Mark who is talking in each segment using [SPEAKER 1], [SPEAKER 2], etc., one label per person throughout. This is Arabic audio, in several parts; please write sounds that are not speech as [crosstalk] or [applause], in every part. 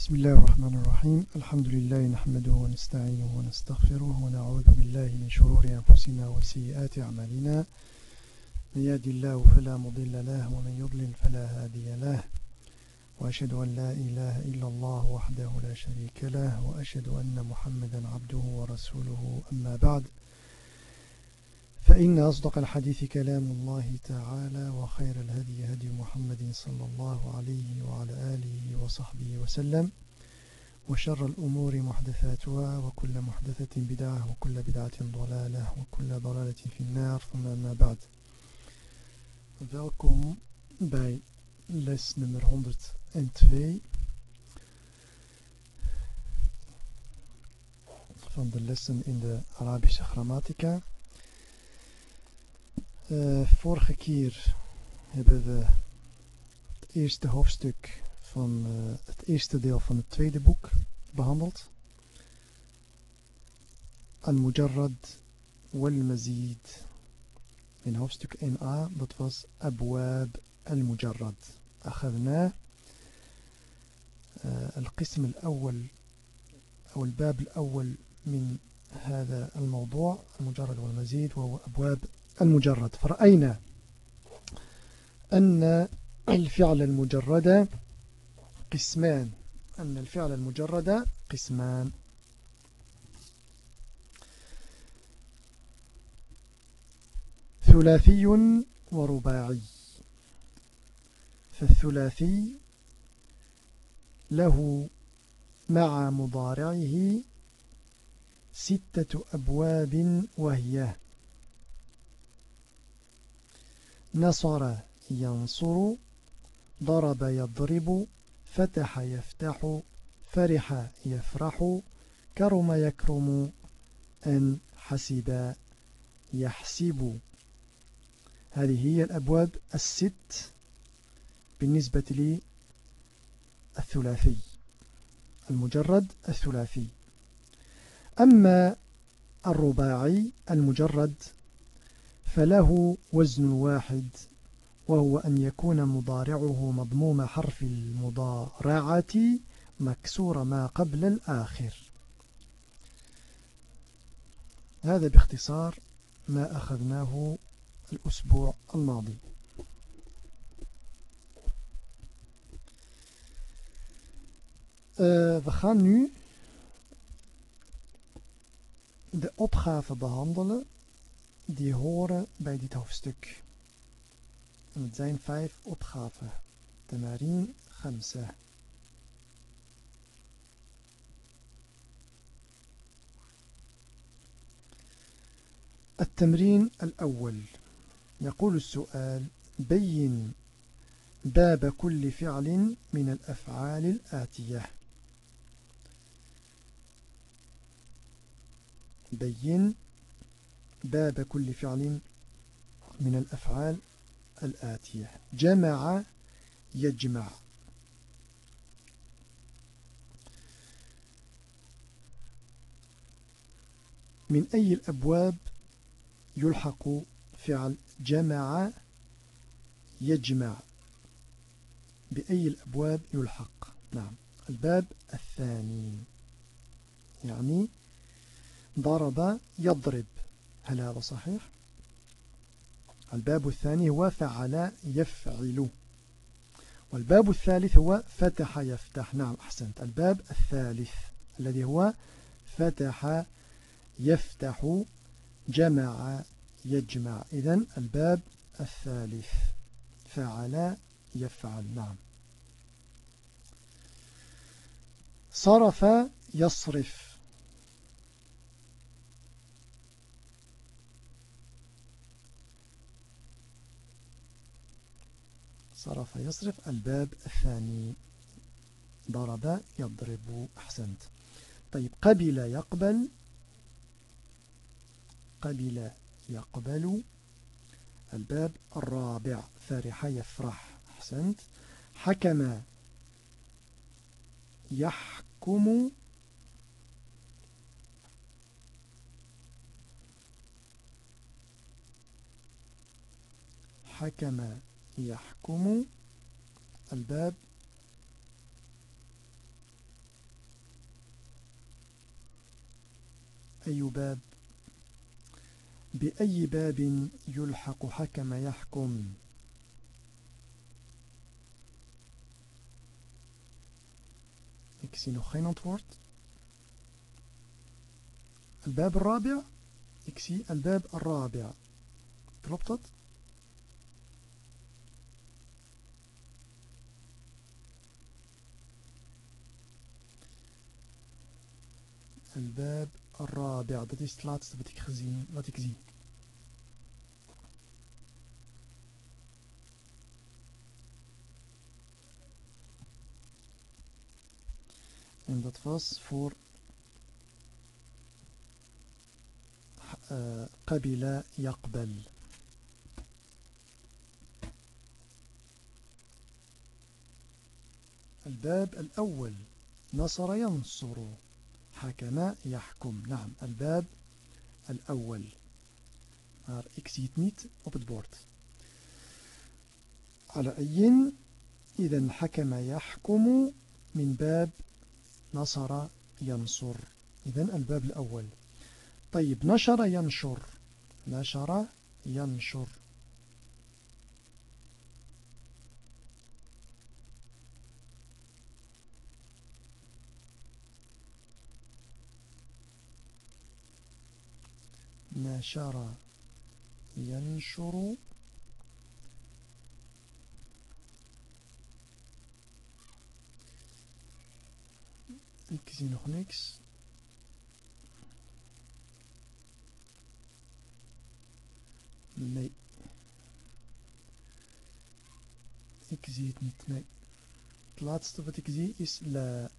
[SPEAKER 1] بسم الله الرحمن الرحيم. الحمد لله نحمده ونستعينه ونستغفره ونعوذ بالله من شرور أنفسنا وسيئات أعمالنا. من يهد الله فلا مضل له ومن يضلل فلا هادي له. وأشهد أن لا إله إلا الله وحده لا شريك له وأشهد أن محمدا عبده ورسوله. أما بعد فإن أصدق الحديث كلام الله تعالى وخير الهدي هدي محمد صلى الله عليه وعلى آله وصحبه وسلم وشر الأمور محدثاتها وكل محدثة بدعة وكل بدعة ضلالة وكل ضلالة في النار ثم ما بعد Welkom bij les nummer 102 van de lessen in de Arabische grammatica. Uh, vorige keer hebben we het eerste hoofdstuk van uh, het eerste deel van het tweede boek behandeld. Al-Mujarrad wal-Mazid. In hoofdstuk 1a, dat was Abwab al-Mujarrad. أخذنا القسم الأول أو الباب الأول من هذا الموضوع المجرد والمزيد وهو أبواب المجرد. فرأينا أن الفعل المجرد قسمان. أن الفعل المجرد قسمان. ثلاثي ورباعي. فالثلاثي له مع مضارعه ستة أبواب وهي نصر ينصر ضرب يضرب فتح يفتح فرح يفرح كرم يكرم أن حسب يحسب. هذه هي الأبواب الست بالنسبة للثلاثي المجرد الثلاثي. أما الرباعي المجرد فله وزن واحد وهو أن يكون مضارعه مضموم حرف المضارعة مكسور ما قبل الآخر. هذا باختصار ما أخذناه الأسبوع الماضي. Uh, we gaan nu de opgave behandelen die horen bij dit hoofdstuk. En het zijn vijf opgaven. Tamarin Khamsa. التمرين الأول يقول السؤال بين باب كل فعل من الأفعال الآتية بين باب كل فعل من الأفعال الآتية. جمع يجمع. من أي الأبواب يلحق فعل جمع يجمع؟ بأي الأبواب يلحق؟ نعم. الباب الثاني. يعني ضرب يضرب. هل هذا صحيح؟ الباب الثاني هو فعل يفعل. والباب الثالث هو فتح يفتح. نعم أحسنت. الباب الثالث الذي هو فتح يفتح جمع يجمع. إذن الباب الثالث فعل يفعل. نعم. صرف يصرف. صرف يصرف الباب الثاني ضرب يضرب أحسنت. طيب قبل يقبل قبل يقبل الباب الرابع فرح يفرح أحسنت. حكم يحكم حكم يحكم الباب. أي باب؟ بأي باب يلحق حكم يحكم؟ اكسي zie nog الباب الرابع. إكسي الباب الرابع. طلبتت? الباب الرابع dat is het laatste wat ik gezien wat ik zie en dat was voor قبل يقبل الباب الأول نصر ينصر حكم يحكم. نعم الباب الأول. maar ik zie het niet على أي؟ إذا حكم يحكم من باب نصر ينصر. إذا الباب الأول. طيب نشر ينشر. نشر ينشر. نشر ينشر Ik zie nog niks. Nee. Ik zie het niet, nee. Het laatste wat ik zie is la.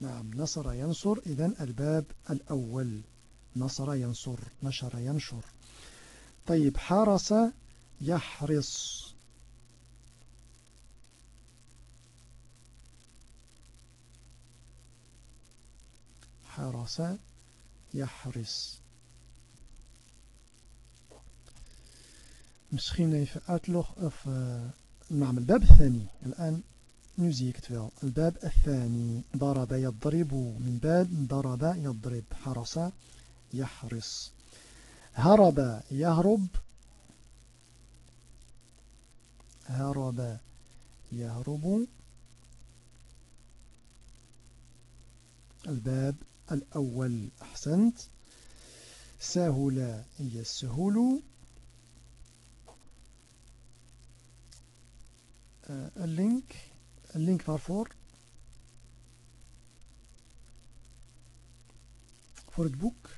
[SPEAKER 1] نعم نصر ينصر. إذن الباب الأول نصر ينصر نشر ينشر. طيب حرس يحرص. حرس يحرس Misschien even uitlog of uh, الباب الثاني. الآن nu zie ik het wel الباب الثاني. ضرب يضرب. من باب ضرب يضرب. حرس يحرس. هرب يهرب. هرب يهرب. الباب الأول. أحسنت. سهل يسهل. اللينك. Een link waarvoor? Voor het boek.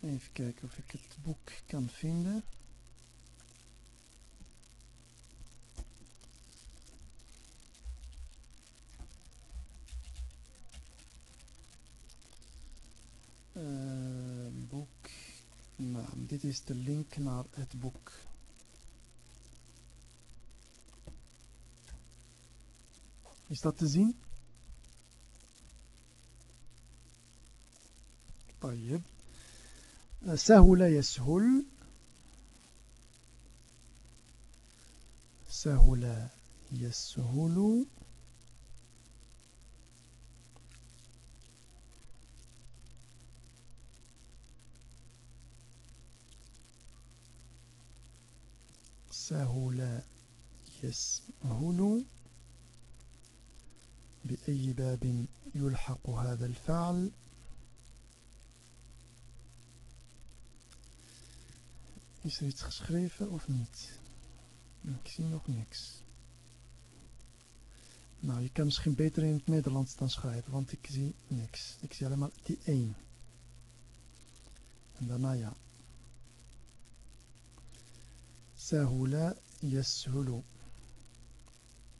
[SPEAKER 1] Even kijken of ik het boek kan vinden. Uh, Nou, dit is de link naar het boek. Is dat te zien? طيب سهل يسهل سهل يسهل سهل يسهل بأي باب يلحق هذا الفعل Is er iets geschreven of niet? Ik zie nog niks. Nou, je kan misschien beter in het Nederlands dan schrijven, want ik zie niks. Ik zie alleen maar die 1. En daarna ja. سهل يسهل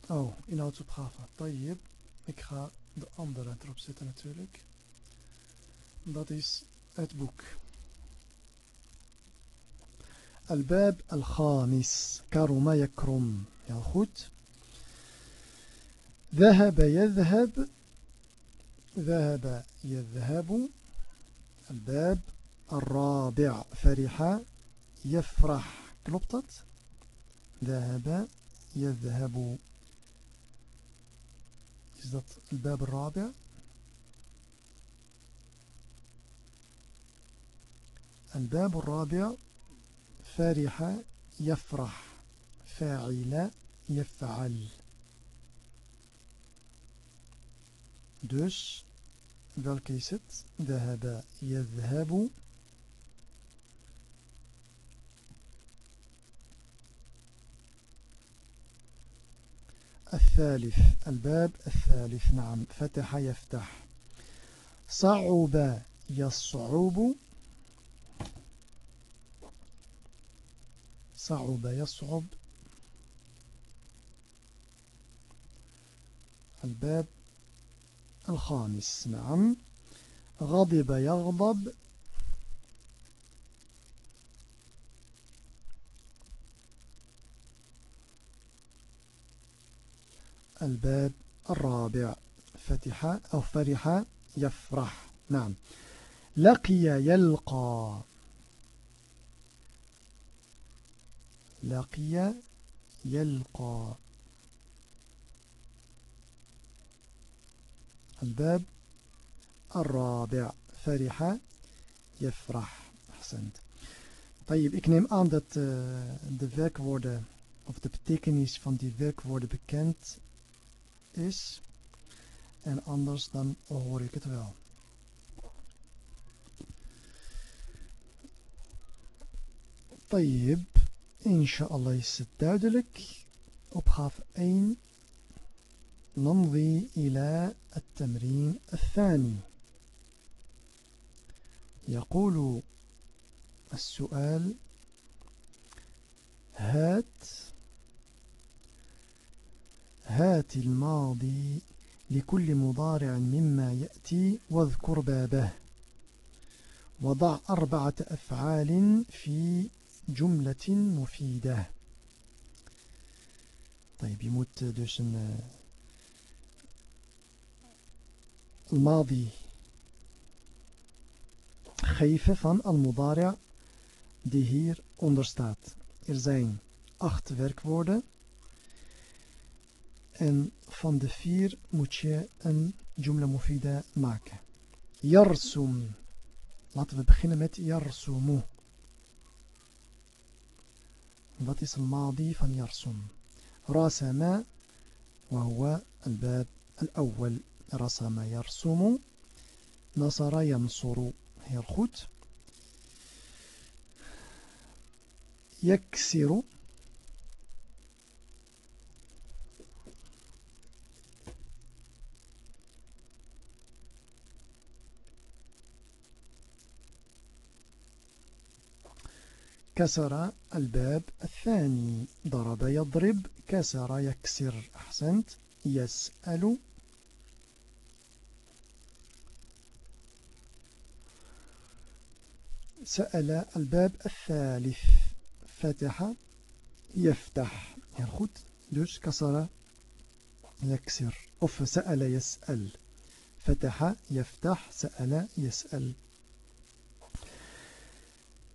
[SPEAKER 1] Oh, inhoudsopgave. طيب. Ik ga de andere erop zetten natuurlijk. Dat is het boek. الباب الخامس كرم يكرم heel goed ذهب يذهب ذهب يذهب الباب الرابع فرح يفرح Klopt? ذهب يذهب. Is dat الباب الرابع. الباب الرابع. فرح يفرح. فاعل يفعل. Dus, welke is? ذهب يذهب. الثالث الباب الثالث نعم فتح يفتح. صعب يصعب. صعب يصعب. الباب الخامس نعم. غضب يغضب. الباب الرابع. فتح أو فرح يفرح. نعم. لقي يلقى. لقي يلقى. الباب الرابع. فرح يفرح. أحسنت. طيب ik neem aan dat uh, de werkwoorden of de betekenis van die werkwoorden bekend is. En anders dan hoor ik het wel. طيب إن شاء الله het duidelijk. Opgave 1 نمضي إلى التمرين الثاني يقول السؤال هات هات الماضي لكل مضارع مما يأتي واذكر بابه. وضع أربعة أفعال في جملة مفيدة. طيب يموت دوش الماضي. geven van al-mudari' die hier onder staat. Er zijn acht werkwoorden En van de vier moet je een jumla mufida maken. Yarsum. Laten we beginnen met yarsumu. Wat is الماضي van yarsum? رسم وهو الباب الأول رسم يرسم نصر ينصر heel goed يكسر كسر الباب الثاني. ضرب يضرب كسر يكسر. أحسنت. يسأل. سأل الباب الثالث. فتح. يفتح. goed dus كسر. يكسر. of سأل. يسأل. فتح. يفتح. سأل. يسأل.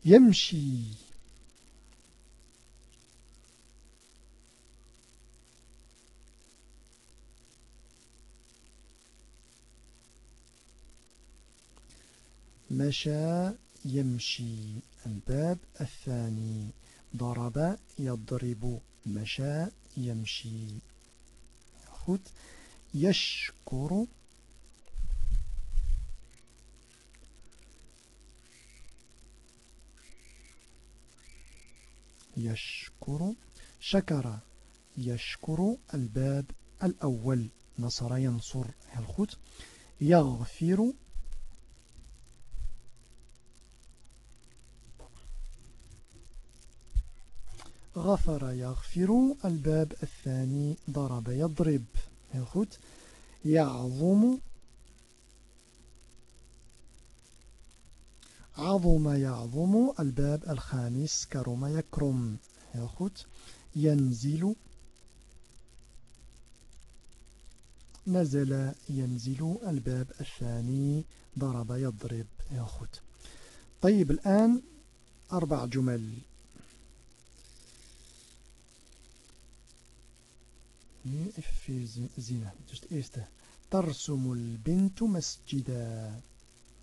[SPEAKER 1] يمشي. مشى يمشي الباب الثاني. ضرب يضرب مشى يمشي. خد يشكر. يشكر. شكر. يشكر الباب الأول. نصر ينصر. heel يغفر. غفر يغفر الباب الثاني ضرب يضرب. heel يعظم عظم يعظم الباب الخامس كرم يكرم. heel ينزل نزل ينزل الباب الثاني ضرب يضرب. heel طيب الآن أربع جمل. من في زينة. جشت إيستا ترسم البنت مسجدا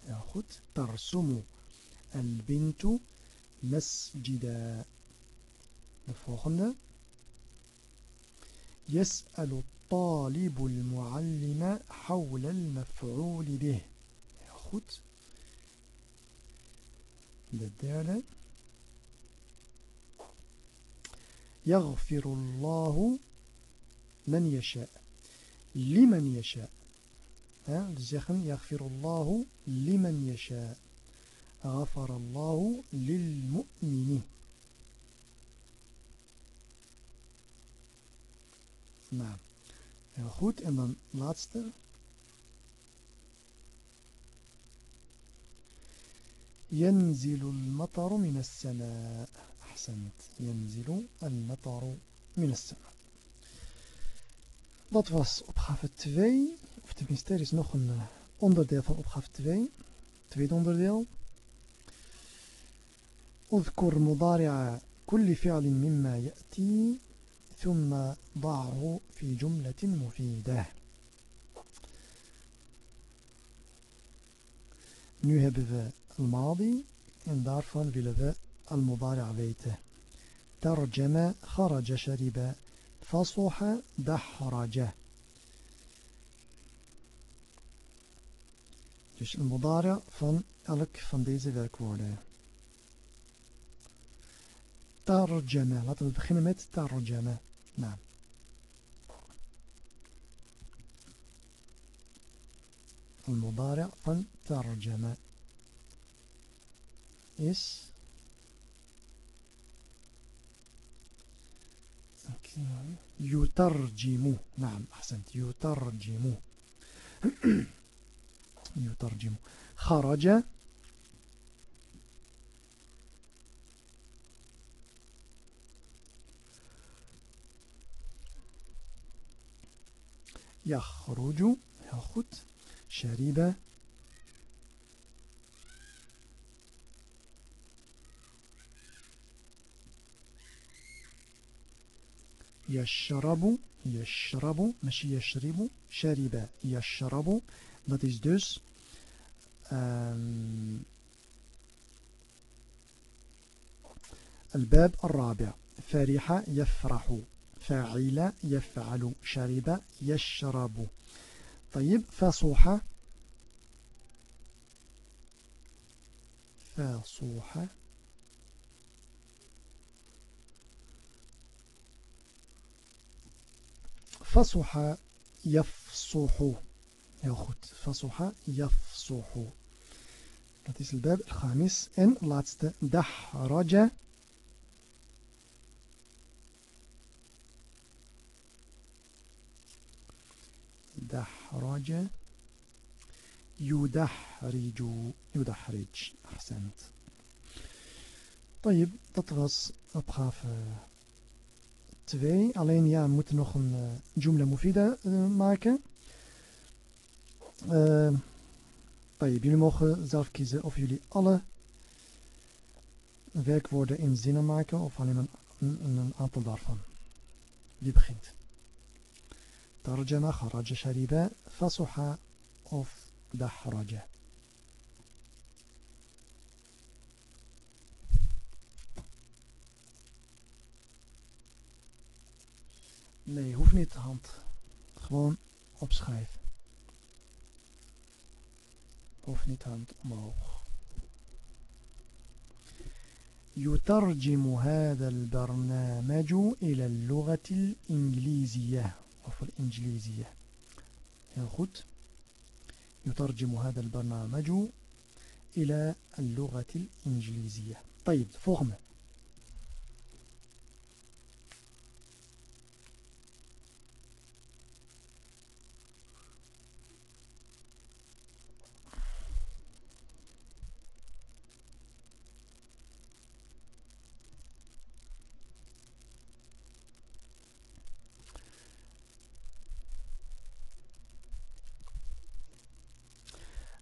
[SPEAKER 1] ياخد ترسم البنت مسجدا الفوخنة يسأل الطالب المعلم حول المفعول به. ياخد الدالة يغفر الله من يشاء لمن يشاء. zeggen يغفر الله لمن يشاء. غفر الله للمؤمن نعم. Goed en dan laatste. ينزل المطر من السماء. أحسنت. ينزل المطر من السماء. Dat was opgave 2. Of tenminste, er is nog een uh, onderdeel van opgave 2. Tweede onderdeel. اذكر مضارع كل فعل مما يأتي ثم ضعه في جملة مفيدة. Nu hebben we al-madi en daarvan willen we al-mudari' weten. ترجم خرج شرب فصح دحرج Dus een modara van elk van deze werkwoorden. Tarjama. Laten we beginnen met tarjama. Nou. Een modara van tarjama is يترجم. نعم أحسنت. يترجم. [clears throat] يترجم. خرج. يخرج. ياخد شرب. يشرب يشرب ماشي يشرب شرب يشرب. Dat is dus الباب الرابع. فرح يفرح. فاعل يفعل. شرب يشرب. طيب فصوح. فصوح. فصح يفصح. heel goed فصح يفصح. dat الباب. الخامس en laatste دحرج. دحرج. يدحرج. يدحرج. أحسنت. طيب dat was 2. Alleen ja, we moeten nog een uh, Jumla Mufida uh, maken. Uh, jullie mogen zelf kiezen of jullie alle werkwoorden in zinnen maken of alleen een, een, een aantal daarvan. Wie begint? Tarjama, kharaja, shariba, fasuha of dahraja. Nee, hoeft niet de hand. Gewoon opschrijven. Hoeft niet hand omhoog. يترجم هذا البرنامج إلى اللغة الإنجليزية أو الإنجليزية heel goed يترجم هذا البرنامج إلى اللغة الإنجليزية طيب volgende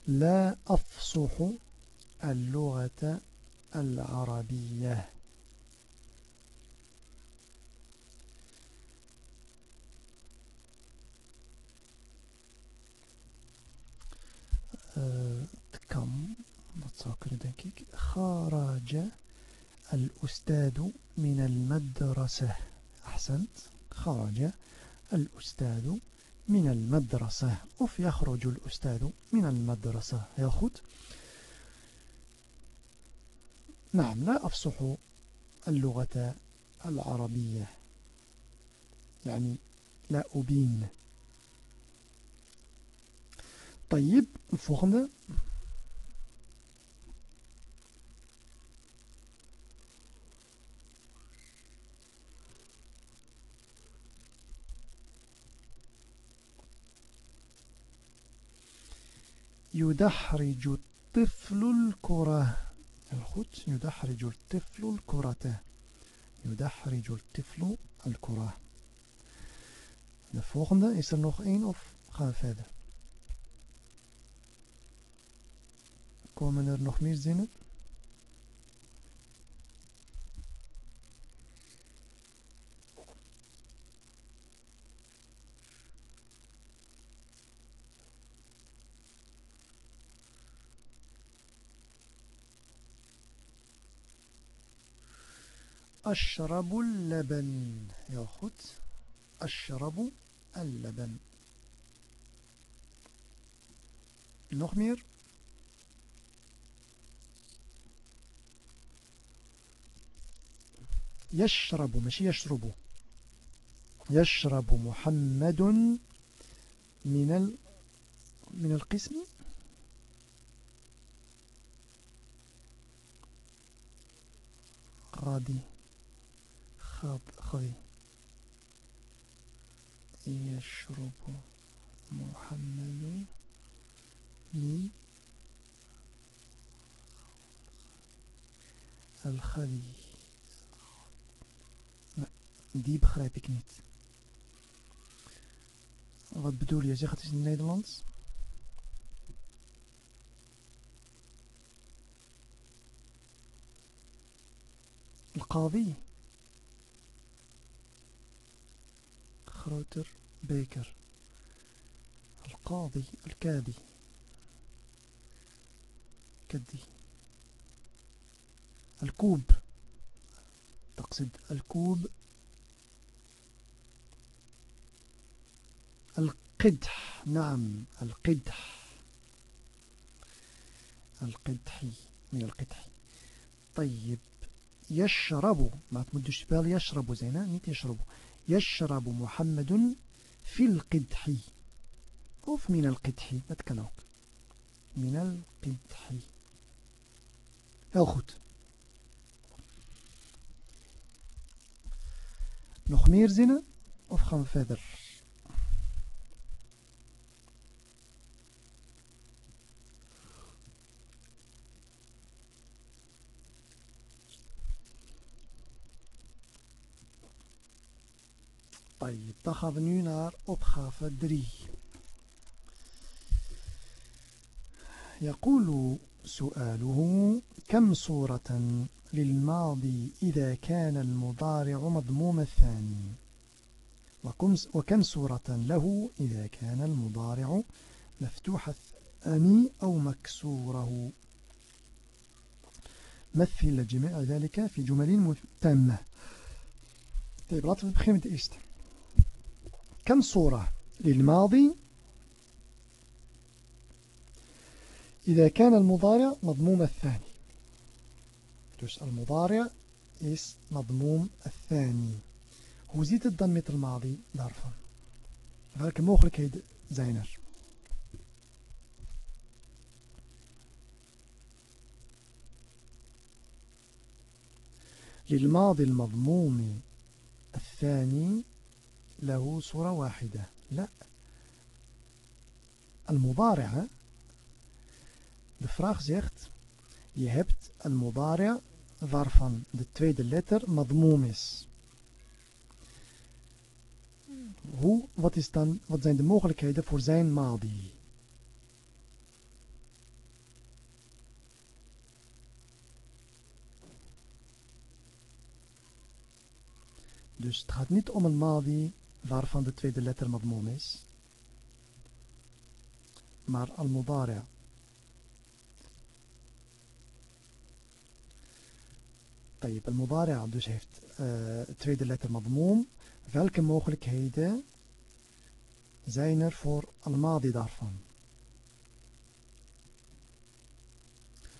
[SPEAKER 1] لا أفصح اللغة العربية. أه، كم؟ نتذكر دنكيك خرج الأستاذ من المدرسة. أحسنت. خرج الأستاذ من المدرسة. أوف يخرج الأستاذ من المدرسة. يخد نعم لا أفصح اللغة العربية. يعني لا أبين. طيب فخنا يدحرج الطفل الكرة. الخط يدحرج الطفل الكرة. يدحرج الطفل الكرة. الفوغندة إسر نوخ إين أوف خاف هذا كومنر نوخ ميزينه أشرب اللبن. heel أشرب اللبن. meer يشرب مش يشرب. يشرب محمد من ال من القسم. غادي. يشرب خوي يشرب محمد من الخلي دي بخرايبك نيت غد بدول يا زيخة تشن نيدلاندس القاضي. Groter beker القاضي الكادي. كدي الكوب. تقصد الكوب. القدح. نعم القدح. القدحي من القدح. طيب يشرب. ما تمدش بال يشرب زينا نيت يشرب. يشرب محمد في القدح. أوف من القدح نتكلم من القدح. هل خد نخمير زنا أوف خم فادر. Dan gaan we nu naar opgave 3 يقول سؤاله كم صورة للماضي إذا كان المضارع مضموم الثاني؟ وكم صورة له إذا كان المضارع مفتوح الثاني أو مكسوره؟ مثل جميع ذلك في جمل تامة. طيب laten we beginnen كم صورة للماضي إذا كان المضارع مضموم الثاني المضارع is مضموم الثاني het dan met الماضي daarvan? Welke mogelijkheden zijn er? للماضي المضموم الثاني له صورة واحدة لا المضارع de vraag zegt je hebt een mudari' waarvan de tweede letter madmoom is hoe, wat, is dan, wat zijn de mogelijkheden voor zijn madi dus het gaat niet om een madi waarvan de tweede letter madmum is. Maar al-mudari' Tayyip al-mudari' dus heeft uh, tweede letter madmum. Welke mogelijkheden zijn er voor al-madi daarvan?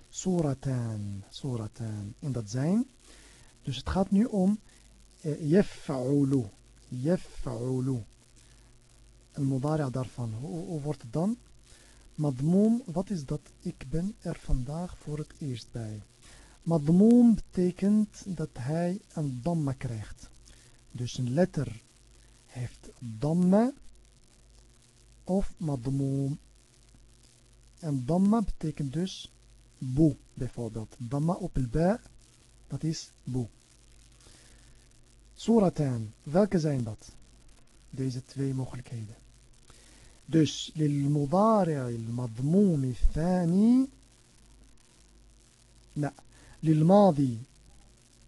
[SPEAKER 1] Suratan, suratan. En dat zijn. Dus het gaat nu om uh. Yaf'ulu. Al-mudari' daarvan. Hoe, hoe wordt het dan? Madmoom, wat is dat? Ik ben er vandaag voor het eerst bij. Madmoom betekent dat hij een damma krijgt. Dus een letter heeft damma of madmoom. En damma betekent dus boe bijvoorbeeld. Damma op el ba, dat is boe. Suratan, welke zijn dat? Deze twee mogelijkheden. Dus للمضارع المضموم الثاني لا للماضي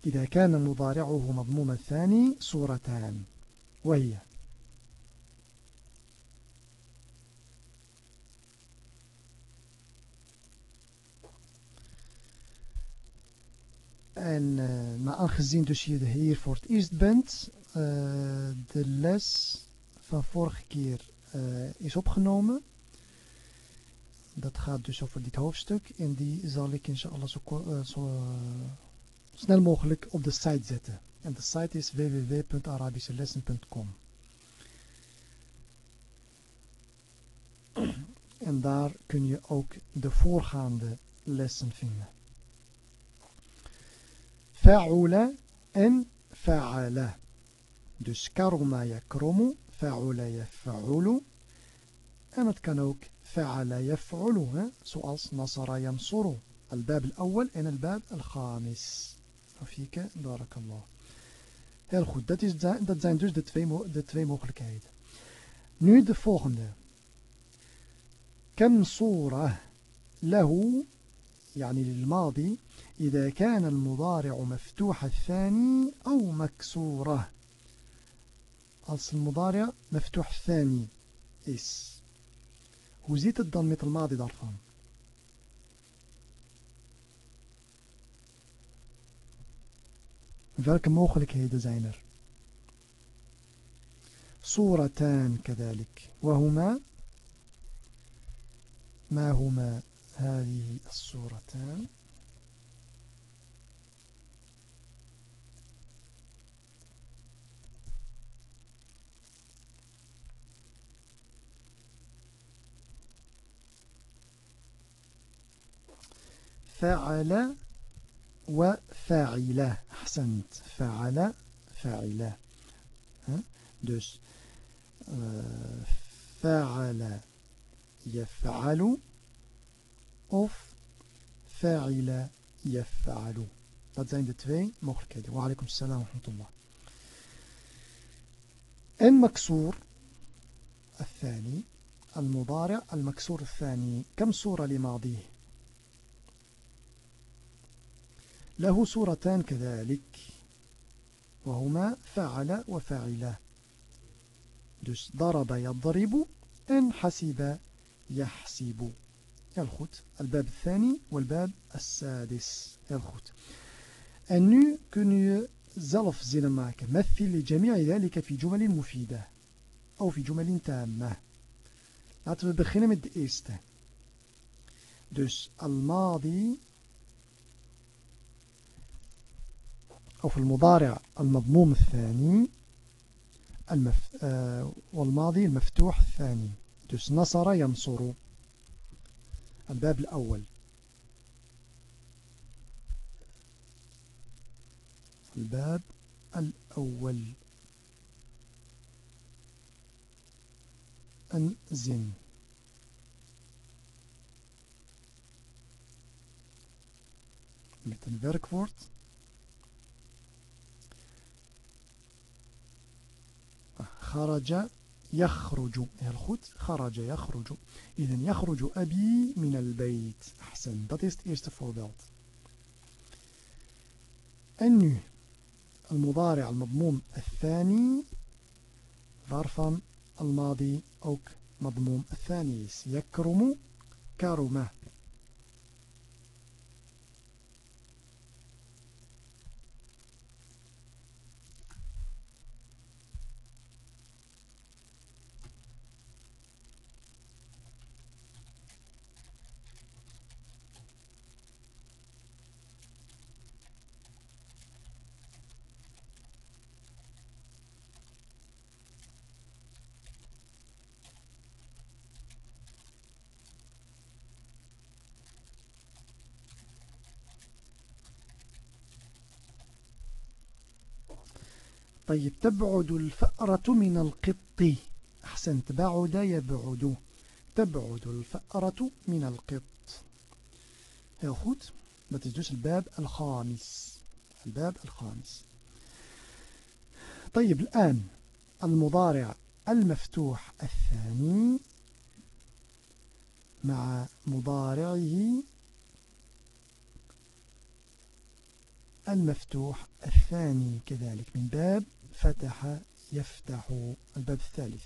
[SPEAKER 1] إذا كان مضارعه مضموم الثاني صورتان وهي En uh, maar aangezien dus je hier voor het eerst bent, uh, de les van vorige keer uh, is opgenomen. Dat gaat dus over dit hoofdstuk en die zal ik inshallah zo, zo snel mogelijk op de site zetten. En de site is www.arabischelessen.com En daar kun je ook de voorgaande lessen vinden. فعل إن فعل. دوس ما يكرم فعل يفعل. امت كانوك فعل يفعل. سؤال نصر ينصر. الباب الأول إن الباب الخامس. وفيك بارك الله. Heel goed, dat, is, dat zijn dus de twee, de twee mogelijkheden. Nu de volgende. Kem sura lehu يعني للماضي إذا كان المضارع مفتوح الثاني أو مكسورة. als المضارع مفتوح الثاني is hoe zit het dan met الماضي daarvan welke mogelijkheden zijn er صورتان كذلك. وهما؟ ما هما؟ هذه الصورتان. فعل وفاعلة أحسنت. فعل فاعلة dus uh, فعل يفعل of فاعل يفعل. dat zijn de twee mogelijkheden wa alaikum salam wa rahmatullah en مكسور الثاني المضارع المكسور الثاني. كم صورة لماضيه؟ له صورتان كذلك. وهما فعل وفاعله dus ضرب يضرب en حسب يحسب. Heel goed الباب الثاني والباب السادس. heel goed en nu kun je zelf zinnen maken مثل لجميع ذلك في جمل مفيدة أو في جمل تامة laten we beginnen met de eerste. Dus الماضي أو في المضارع المضموم الثاني المف... آه والماضي المفتوح الثاني dus نصر ينصر الباب الأول. الباب الأول. أنزن met een werkwoord خرج يخرج heel خرج يخرج. إذا يخرج أبي من البيت. أحسن. Dat is het eerste nu المضارع المضموم الثاني. waarvan الماضي ook مضموم الثاني. يكرم كرم. طيب تبعد الفأرة من القط. أحسنت بعد يبعد. تبعد الفأرة من القط. heel goed dat is الباب الخامس. الباب الخامس. طيب الآن المضارع المفتوح الثاني مع مضارعه المفتوح الثاني. كذلك من باب فتح يفتح الباب الثالث.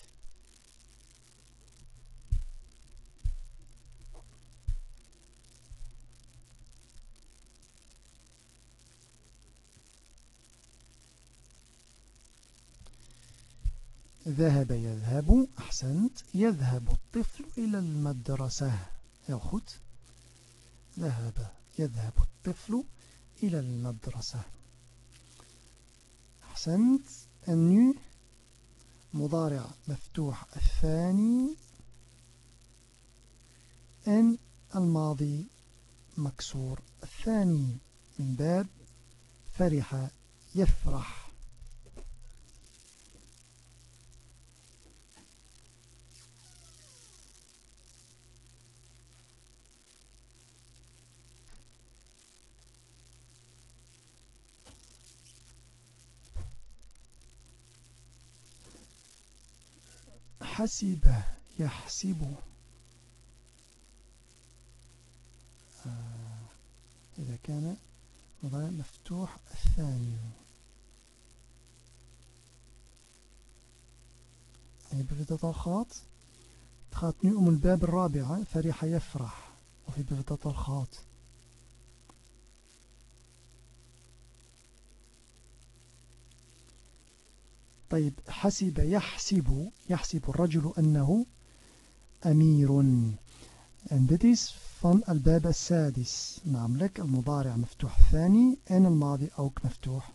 [SPEAKER 1] ذهب يذهب أحسنت. يذهب الطفل إلى المدرسة. goed ذهب يذهب الطفل إلى المدرسة. أحسنت. en مضارع مفتوح الثاني. en الماضي مكسور الثاني من باب. فرح يفرح. حسب يحسب آه إذا كان مضارع مفتوح الثاني al gehad? Het gaat nu bab الرابعة فرح يفرح of hebben we dat al gehad? طيب حسب يحسب يحسب الرجل أنه أمير. En dit is van الباب السادس. namelijk المضارع مفتوح. الثاني en الماضي ook مفتوح؟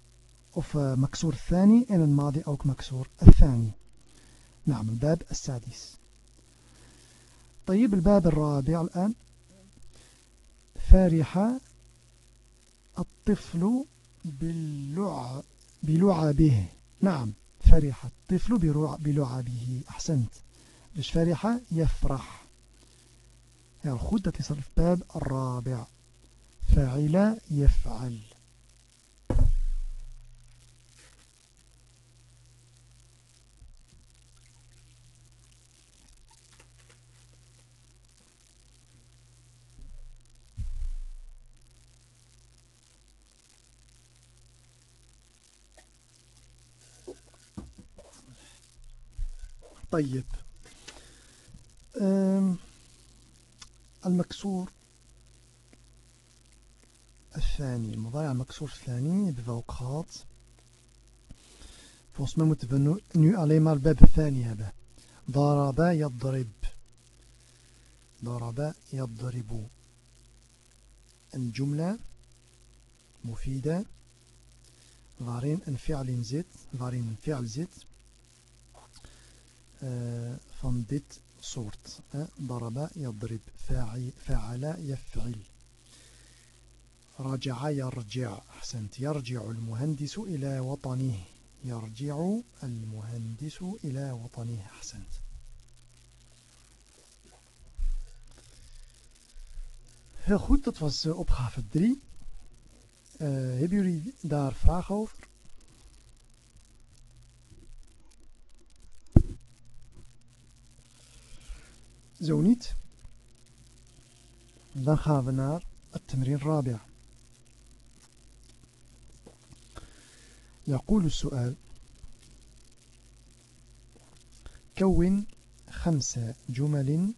[SPEAKER 1] of مكسور. الثاني en الماضي ook مكسور؟ الثاني. نعم الباب السادس. طيب الباب الرابع الآن. فرح الطفل باللعب بلعبه. نعم. فرح الطفل بلعبه أحسنت. dus فرح يفرح. heel goed dat is الرابع. فعل يفعل. طيب. المكسور الثاني المضارع المكسور الثاني بفوق خاط. فوس ما متبنو نيو علي مال باب الثاني هذا ضرب يضرب ضرب يضرب الجملة مفيدة وارين ان فعل زيت وارين ان زيت van dit soort. ضرب يضرب فعل يفعل رجع يرجع أحسنت يرجع المهندس إلى وطنه يرجع المهندس إلى وطنه أحسنت Heel goed, dat was opgave 3. Uh, hebben jullie daar vragen over? Zo niet. Dan gaan we naar temrin rabia. يقول السؤال كون خمس جمل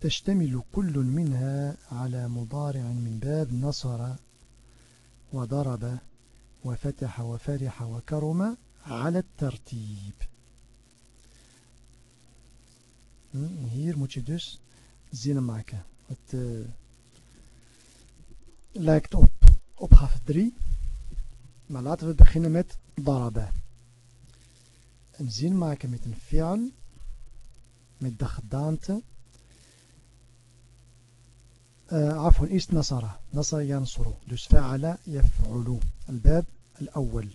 [SPEAKER 1] تشتمل كل منها على مضارع من باب نصر وضرب وفتح وفرح وكرم على الترتيب hier moet je dus zinnen maken. Het uh, lijkt op opgave 3. Maar laten we beginnen met daraba. Een zin maken met een fi'al. Met de gedaante. Uh, عفوا is nasara. Nasara yansuru. Dus fa'ala yaf'ulu. الباب الأول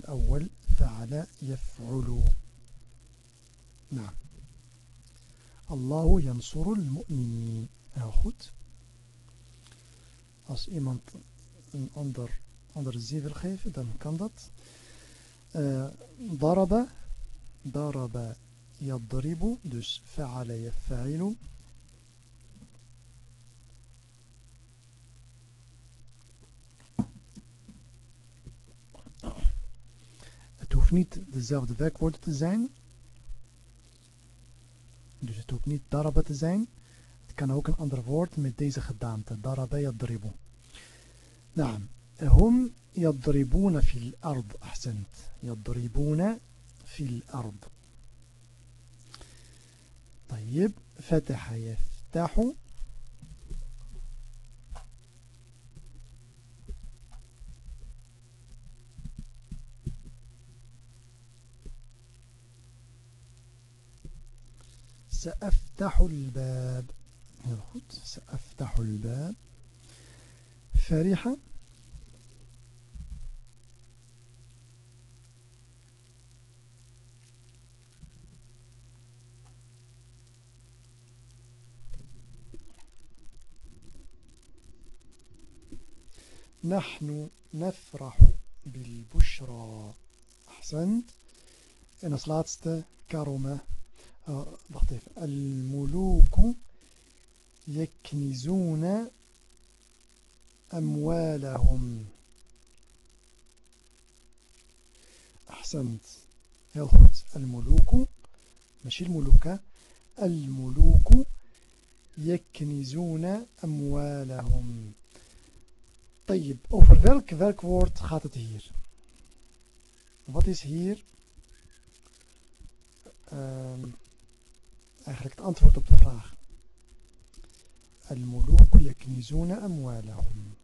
[SPEAKER 1] الأول فعل يفعل نعم الله ينصر المؤمنين heel goed als iemand een ander, andere zin wil geven dan kan dat uh, daraba daraba yadribu dus fa'ala yaf'ilu Het hoeft niet dezelfde werkwoorden te zijn. Dus het hoeft niet daraba te zijn. Het kan ook een ander woord met deze gedaante. Daraba yadribu. نعم هم يضربون في الأرض أحسنت يضربون في الأرض طيب فتح يفتح سأفتح الباب. سأفتح الباب. فرحة نحن نفرح بالبشرى. أحسنت. en als laatste wacht even الملوك يكنزون أموالهم. أحسنت. heel goed الملوك ماشي الملوك الملوك يكنزون أموالهم. طيب over welk werkwoord gaat het hier wat is hier um, eigenlijk het antwoord op de vraag الملوك يكنزون أموالهم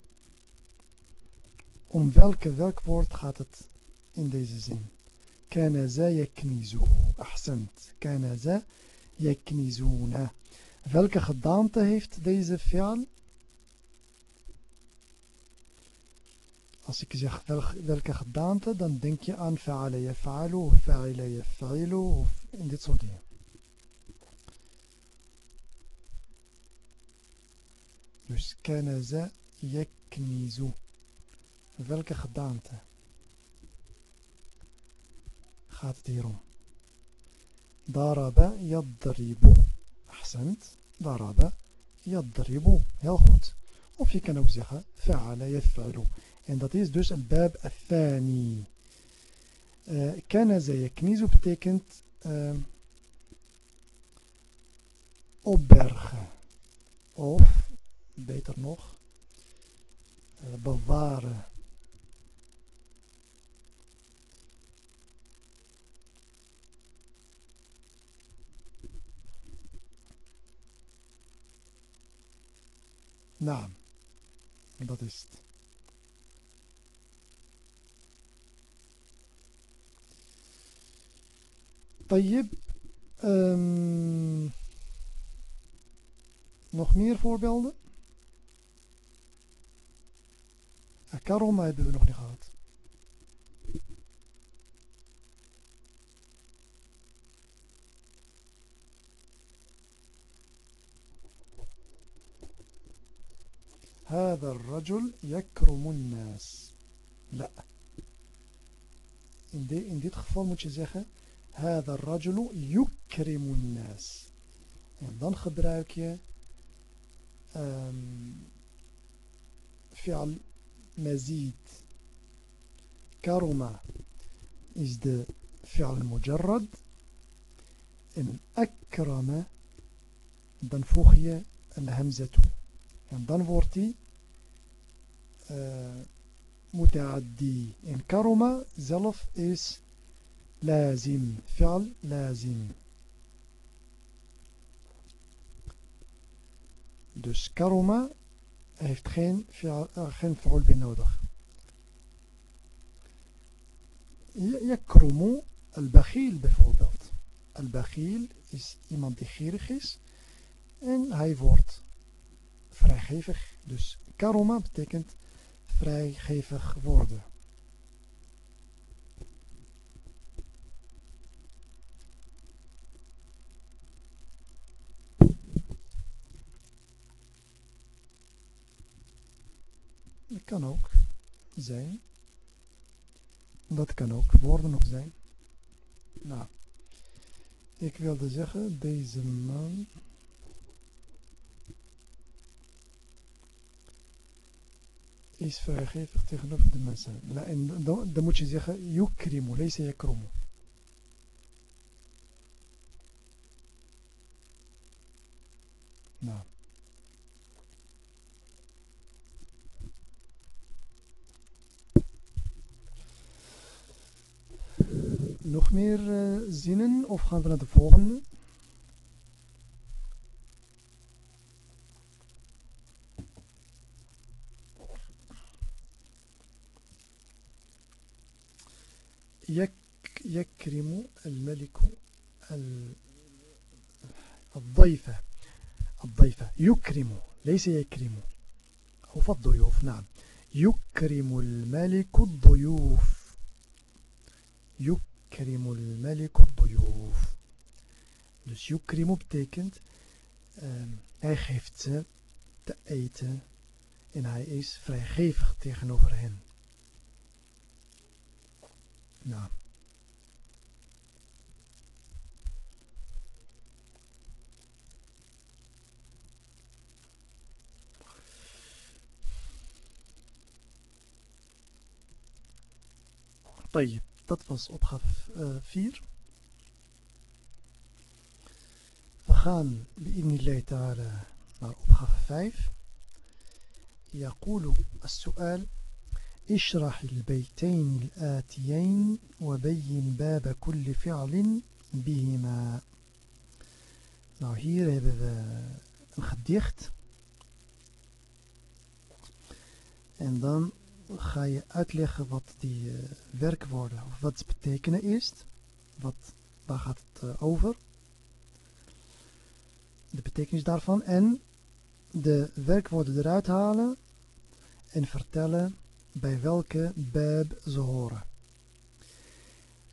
[SPEAKER 1] Om welke werkwoord gaat het in deze zin? كنز يكنزه أحسنت كنز يكنزون Welke gedaante heeft deze fi'al? Als ik zeg welke gedaante, dan denk je aan fa'ala yaf'alu fa'ila yaf'ilu of in dit soort dingen. Dus kanaza yaknizu. Welke gedaante gaat het hier om? Daraba yadribu. Ahsend. Daraba yadribu. Heel goed. Of je kan ook zeggen fa'ala yaf'alu. En dat is dus een bab athani. Uh, kanaza yaknizu betekent uh, opbergen. Of beter nog, uh, bewaren. Naam. Dat is het. Tayyib. Ehm, nog meer voorbeelden? Karoma hebben we nog niet gehad. هذا الرجل يكرم الناس لا in, de, in dit geval moet je zeggen هذا الرجل يكرم الناس en dan gebruik je um, فعل مزيد كرما is de fi'al mujarrad en akrama dan voeg je een hamza toe en dan wordt die uh, mutaaddi en karuma zelf is lazim fi'al lazim dus karuma heeft geen, uh, geen faul bin nodig. Yakrumu al-bakhil bijvoorbeeld. Al-bakhil is iemand die gierig is en hij wordt vrijgevig. Dus karuma betekent vrijgevig worden. Kan ook zijn. Dat kan ook worden of zijn. Nou, ik wilde zeggen, deze man is vrijgevig tegenover de mensen. En dan, moet je zeggen, yukrimu, lees je yakrumu. Nog meer uh, zinnen of gaan we naar de volgende? يك يكرم الملك الضيفة الضيفة يكرم ليس يكرم هو فالضيوف نعم يكرم الملك الضيوف يكرم الملك الضيوف dus yukrimu betekent um, hij geeft ze te eten en hij is vrijgevig tegenover hen نعم طيب dat was opgave 4 we gaan بإذن تعالى naar opgave 5 يقول السؤال اشرح البيتين الآتيين وبين باب كل فعل بهما Nou, hier hebben we een gedicht. En dan ga je uitleggen wat die uh, werkwoorden, of wat het betekenen is. Wat, waar gaat het uh, over? De betekenis daarvan. En de werkwoorden eruit halen en vertellen bij welke bab ze horen.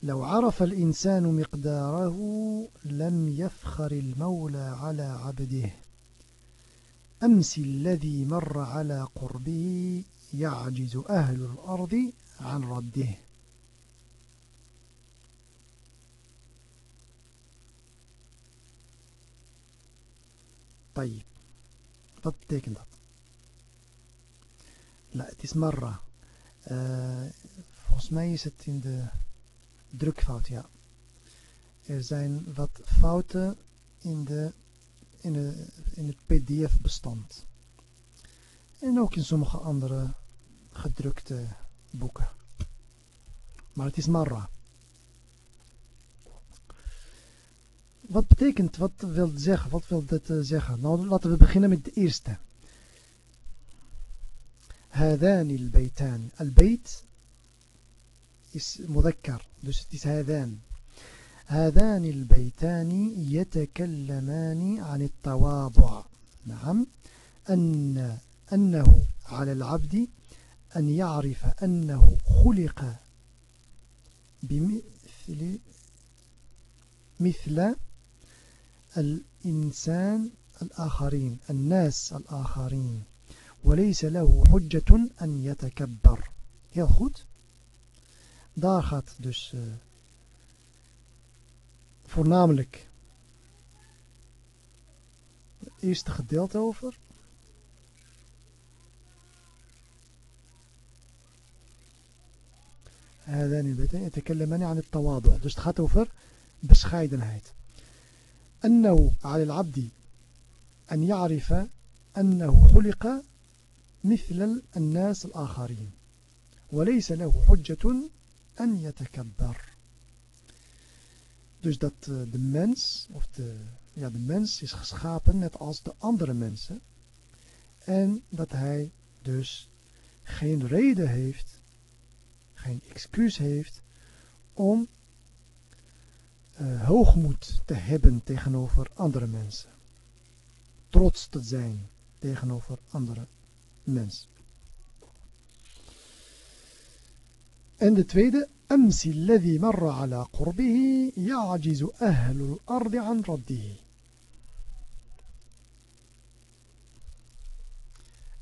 [SPEAKER 1] لو عرف الإنسان مقداره لم يفخر المولى على عبده أمس الذي مر على قربه يعجز أهل الأرض عن رده طيب wat betekent dat? لا het is marra Uh, volgens mij is het in de drukfout, ja. Er zijn wat fouten in, de, in, de, in het pdf-bestand. En ook in sommige andere gedrukte boeken. Maar het is marra. Wat betekent, wat wil het zeggen? Wat wil dit uh, zeggen? Nou, laten we beginnen met de eerste. هذان البيتان البيت مذكر dus هذان هذان البيتان يتكلمان عن التواضع نعم أن أنه على العبد أن يعرف أنه خلق بمثل مثل الإنسان الآخرين الناس الآخرين. وليس له حجة أن يتكبر. heel goed daar gaat dus uh, voornamelijk het eerste gedeelte over هذان البيتان يتكلمان عن التواضع. دوش تخاتوفر بشخايد نهايت أنه على العبد أن يعرف أنه خلق مثل الناس الآخرين وليس له حجة أن يتكبر. دوش دات دمانس وفت يا دمانس يسخشخابن نت als de andere mensen en dat hij dus geen reden geen excuus heeft om uh, hoogmoed te hebben tegenover andere mensen. Trots te zijn tegenover andere mens. En de tweede, أمس الذي مر على قربه يعجز أهل الأرض عن رده.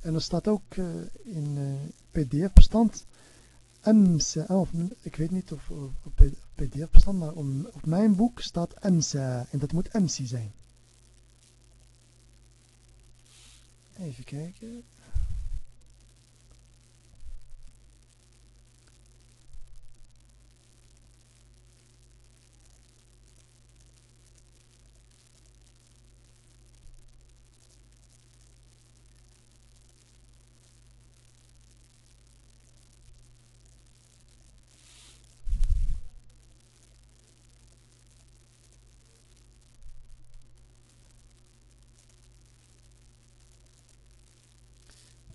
[SPEAKER 1] En er staat ook uh, in uh, pdf-bestand Amsa, of ik weet niet of op pdf-bestand, maar op, op mijn boek staat Amsa. En dat moet MC zijn. Even kijken.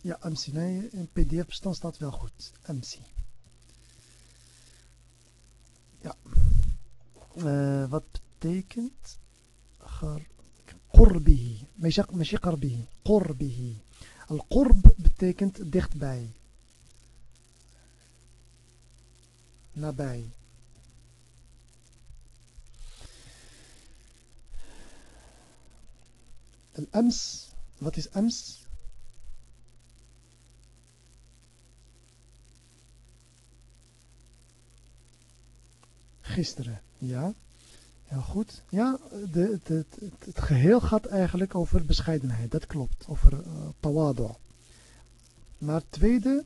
[SPEAKER 1] Ja, MC. Nee, in pdf-bestand staat wel goed. MC. Ja. Uh, wat betekent qurbihi? Meshi qarbihi. Qurbihi. Al-qurb betekent dichtbij. Nabij. Al-ams. Wat is ams? gisteren. Ja, heel goed. Ja, de, het, het, geheel gaat eigenlijk over bescheidenheid. Dat klopt. Over eh, uh. Maar het tweede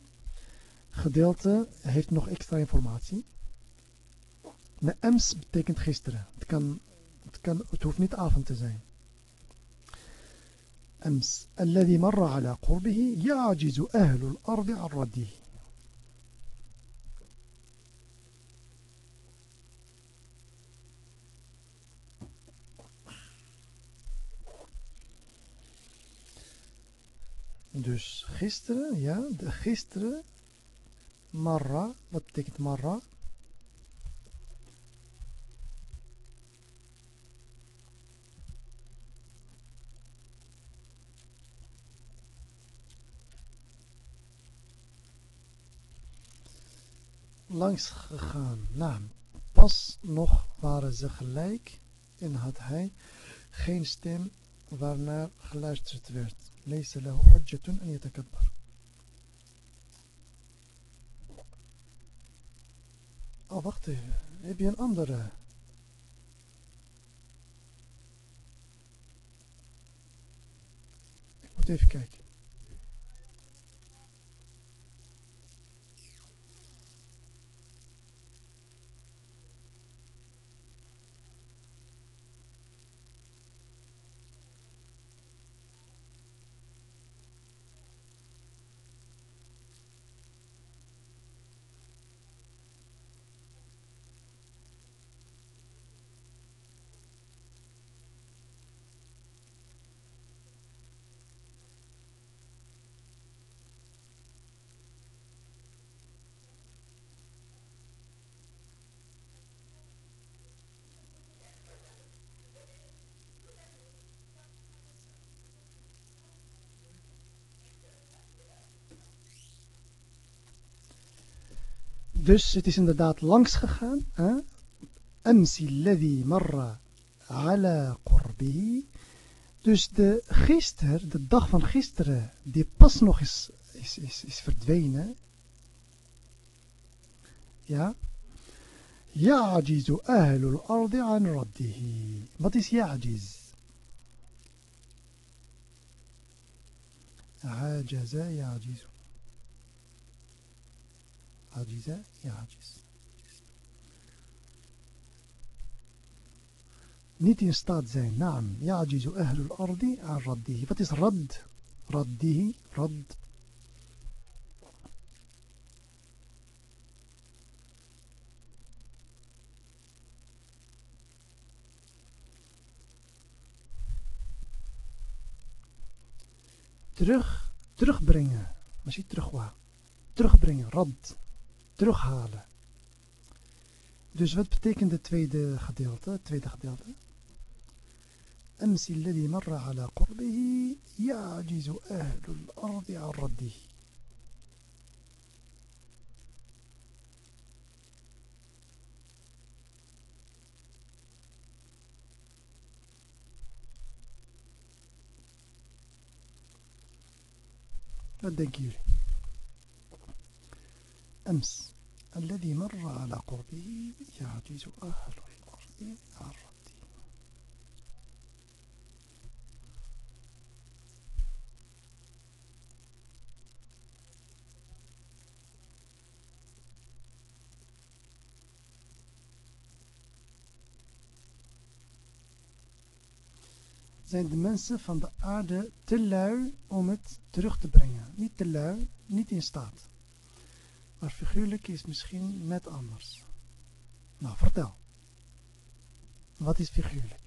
[SPEAKER 1] gedeelte heeft nog extra informatie. Naems betekent gisteren. Het, kan, het, kan, het hoeft niet avond te zijn. Ems. Alladhi marra ala qurbihi ya'ajizu ahlul ardi arradih. Dus gisteren, ja, de gisteren, marra, wat betekent marra? Langs gegaan. Nou, pas nog waren ze gelijk en had hij geen stem waarnaar geluisterd werd. ليس له حجة أن يتكبر. أضغط. إبين أمدر أكتب كيكي Dus het is inderdaad langs gegaan. Amsi ladhi marra ala qurbihi. Dus de gisteren, de dag van gisteren, die pas nog is, is, is, is verdwenen. Ja. Ya'jizu ahlul ardi an raddihi. Wat is ya'jiz? Ajaza ya'jizu. عجزة يعجز نيتي انستاد زين. نعم يعجز أهل الأرض عن رده. فتس رد؟ رده رد. ترخ ترخ Maar ماشي ترخوها ترخ Terugbrengen, رد. Terughalen. Dus wat betekent het tweede gedeelte? Het tweede gedeelte. أمس الذي مر على قربه يعجز أهل الأرض عن رده Wat denken jullie? أمس الذي مر على قربه يعجز أهل الأرض عن zijn de mensen van de aarde te lui om het terug te brengen. Niet te lui, niet in staat. Maar figuurlijk is misschien net anders. Nou, vertel. Wat is figuurlijk?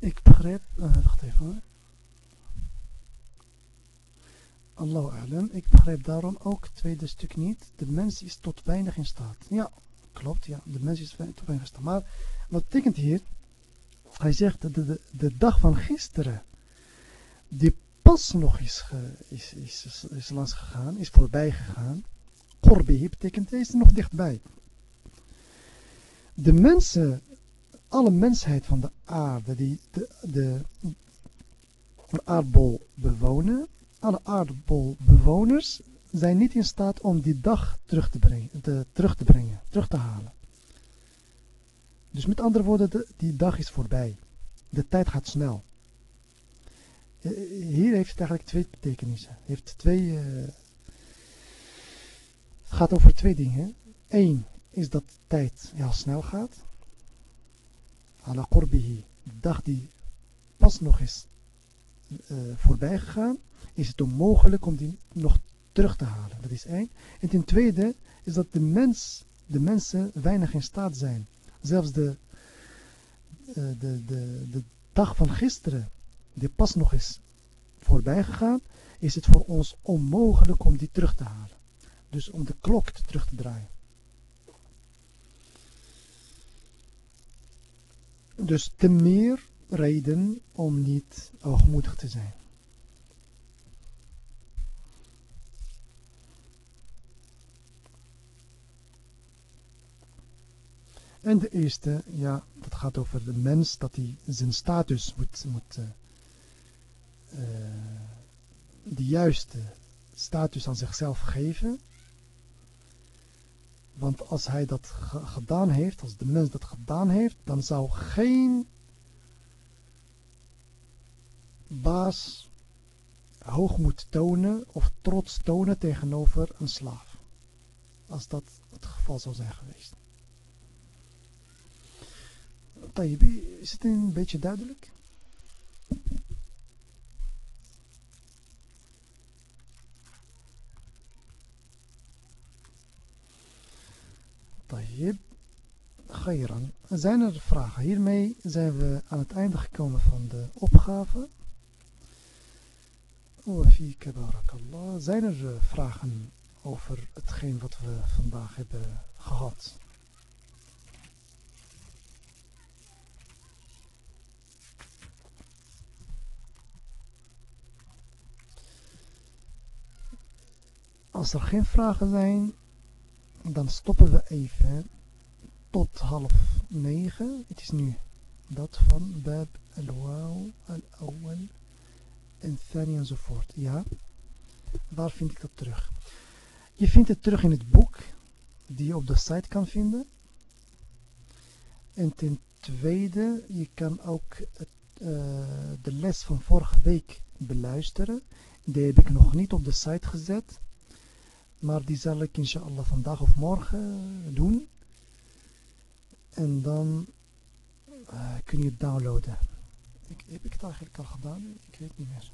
[SPEAKER 1] Ik uh, wacht even hoor. Allahu alam. Ik begrijp daarom ook het tweede stuk niet. De mens is tot weinig in staat. Ja, klopt. Ja, de mens is tot weinig in staat. Maar wat betekent hier? Hij zegt de, de, de dag van gisteren, die pas nog is, is, is, is, langs gegaan, is voorbij gegaan. Korbi betekent, hij nog dichtbij. De mensen alle mensheid van de aarde die de, de, aardbol bewonen, alle aardbolbewoners zijn niet in staat om die dag terug te brengen, te, terug te, brengen, terug te halen. Dus met andere woorden, de, die dag is voorbij. De tijd gaat snel. Eh, hier heeft het eigenlijk twee betekenissen. Het heeft twee. Uh, het gaat over twee dingen. Eén is dat tijd heel snel gaat ala qurbihi, de dag die pas nog is uh, voorbij gegaan, is het onmogelijk om die nog terug te halen. Dat is één. En ten tweede is dat de, mens, de mensen weinig in staat zijn. Zelfs de, uh, de, de, de dag van gisteren, die pas nog is voorbij gegaan, is het voor ons onmogelijk om die terug te halen. Dus om de klok terug te draaien. Dus te meer reden om niet hoogmoedig te zijn. En de eerste, ja, dat gaat over de mens, dat hij zijn status moet, moet uh, uh, de juiste status aan zichzelf geven. Want als hij dat gedaan heeft, als de mens dat gedaan heeft, dan zou geen baas hoogmoed tonen of trots tonen tegenover een slaaf. Als dat het geval zou zijn geweest. Is het een beetje duidelijk? Zijn er vragen? Hiermee zijn we aan het einde gekomen van de opgave. Zijn er eh, vragen over hetgeen wat we vandaag hebben gehad? Als er geen vragen zijn, dan stoppen we even tot half negen. Het is nu dat van Bab al-Waw al-Awwal en Thani enzovoort. Ja, waar vind ik dat terug? Je vindt het terug in het boek die je op de site kan vinden. En ten tweede, je kan ook het, uh, de les van vorige week beluisteren. Die heb ik nog niet op de site gezet. Maar die zal ik inshallah vandaag of morgen doen. En dan uh, kun je het downloaden. Ik, heb ik het eigenlijk al gedaan? Ik weet niet meer.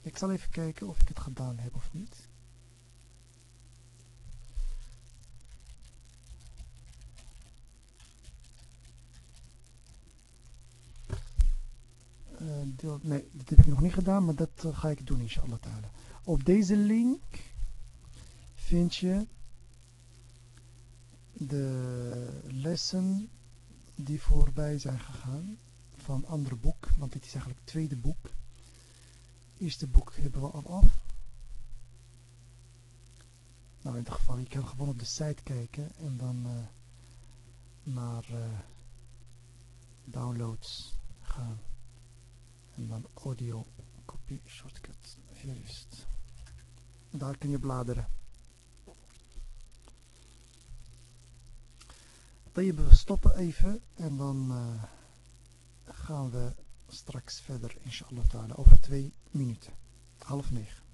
[SPEAKER 1] Ik zal even kijken of ik het gedaan heb of niet. Deel, nee, dat heb ik nog niet gedaan, maar dat uh, ga ik doen inshallah ta'ala. Op deze link vind je de lessen die voorbij zijn gegaan van andere boek, want dit is eigenlijk het tweede boek. Eerste boek hebben we al af. Nou, in ieder geval, je kan gewoon op de site kijken en dan uh, naar uh, downloads gaan. En dan audio, copy, shortcut. Hier. Daar kun je bladeren. We stoppen even en dan uh, gaan we straks verder inshallah ta'ala over twee minuten. Half negen.